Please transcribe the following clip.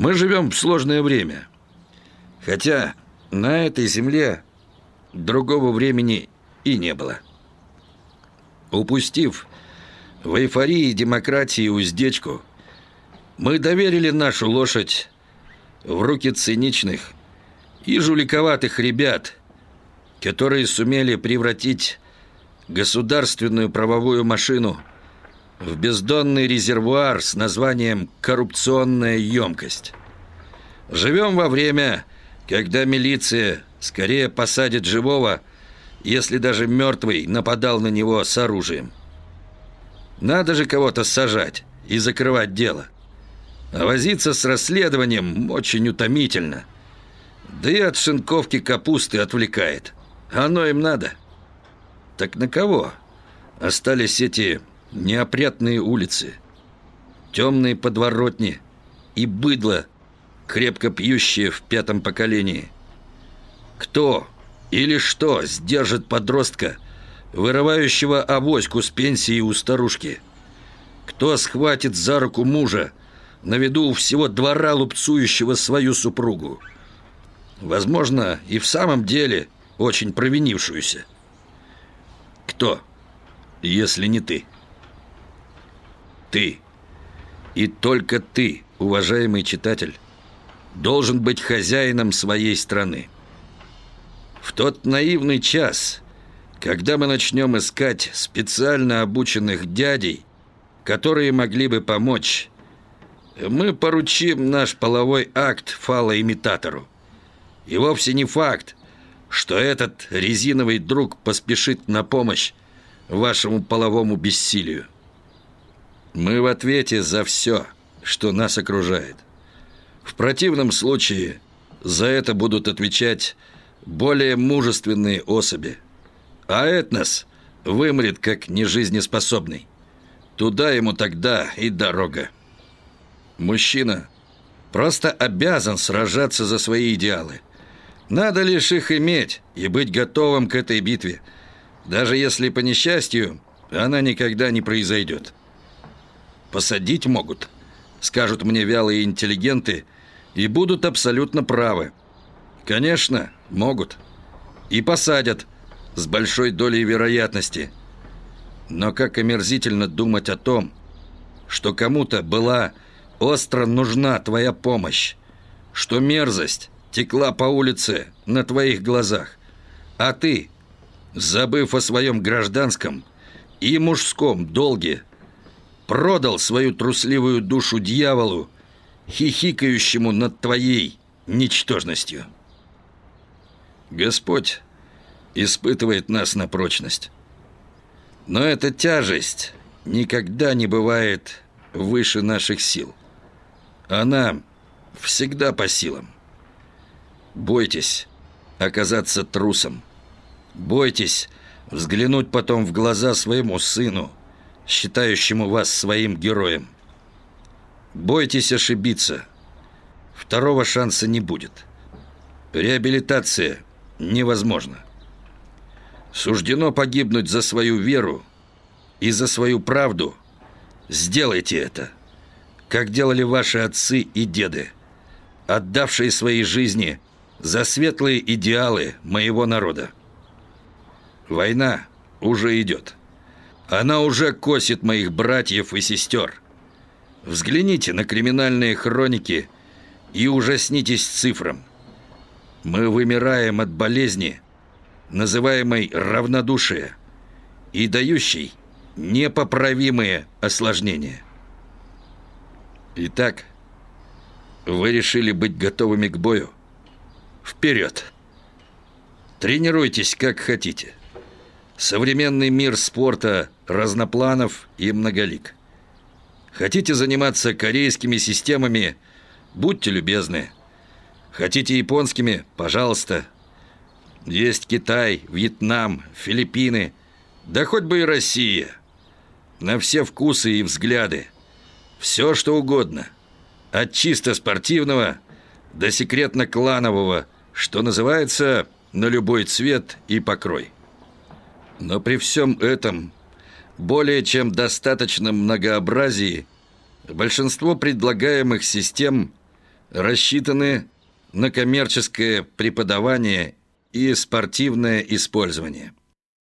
Мы живем в сложное время. Хотя на этой земле другого времени и не было. Упустив в эйфории демократии уздечку, мы доверили нашу лошадь в руки циничных и жуликоватых ребят, которые сумели превратить государственную правовую машину в бездонный резервуар с названием «коррупционная емкость». Живем во время, когда милиция скорее посадит живого, если даже мертвый нападал на него с оружием. Надо же кого-то сажать и закрывать дело. А возиться с расследованием очень утомительно. Да и от шинковки капусты отвлекает. Оно им надо. Так на кого остались эти неопрятные улицы, темные подворотни и быдло, крепко пьющие в пятом поколении? Кто или что сдержит подростка, вырывающего авоську с пенсии у старушки? Кто схватит за руку мужа, на виду у всего двора лупцующего свою супругу? Возможно, и в самом деле очень провинившуюся. Кто, если не ты? Ты. И только ты, уважаемый читатель, должен быть хозяином своей страны. В тот наивный час, когда мы начнем искать специально обученных дядей, которые могли бы помочь, мы поручим наш половой акт фалоимитатору. И вовсе не факт, что этот резиновый друг поспешит на помощь вашему половому бессилию. Мы в ответе за все, что нас окружает. В противном случае за это будут отвечать более мужественные особи. А этнос вымрет как нежизнеспособный. Туда ему тогда и дорога. Мужчина просто обязан сражаться за свои идеалы. Надо лишь их иметь и быть готовым к этой битве, даже если по несчастью она никогда не произойдет. Посадить могут, скажут мне вялые интеллигенты, и будут абсолютно правы. Конечно, могут. И посадят с большой долей вероятности. Но как омерзительно думать о том, что кому-то была остро нужна твоя помощь, что мерзость текла по улице на твоих глазах, а ты, забыв о своем гражданском и мужском долге, продал свою трусливую душу дьяволу, хихикающему над твоей ничтожностью. Господь испытывает нас на прочность. Но эта тяжесть никогда не бывает выше наших сил. Она всегда по силам. Бойтесь оказаться трусом. Бойтесь взглянуть потом в глаза своему сыну, считающему вас своим героем. Бойтесь ошибиться. Второго шанса не будет. Реабилитация невозможна. Суждено погибнуть за свою веру и за свою правду. Сделайте это, как делали ваши отцы и деды, отдавшие свои жизни за светлые идеалы моего народа. Война уже идет. Она уже косит моих братьев и сестер. Взгляните на криминальные хроники и ужаснитесь цифрам. Мы вымираем от болезни, называемой равнодушие, и дающей непоправимые осложнения. Итак, вы решили быть готовыми к бою? Вперед! Тренируйтесь как хотите. Современный мир спорта разнопланов и многолик. Хотите заниматься корейскими системами? Будьте любезны. Хотите японскими? Пожалуйста. Есть Китай, Вьетнам, Филиппины, да хоть бы и Россия. На все вкусы и взгляды. Все, что угодно. От чисто спортивного до секретно-кланового, что называется, на любой цвет и покрой. Но при всем этом более чем достаточном многообразии большинство предлагаемых систем рассчитаны на коммерческое преподавание и спортивное использование.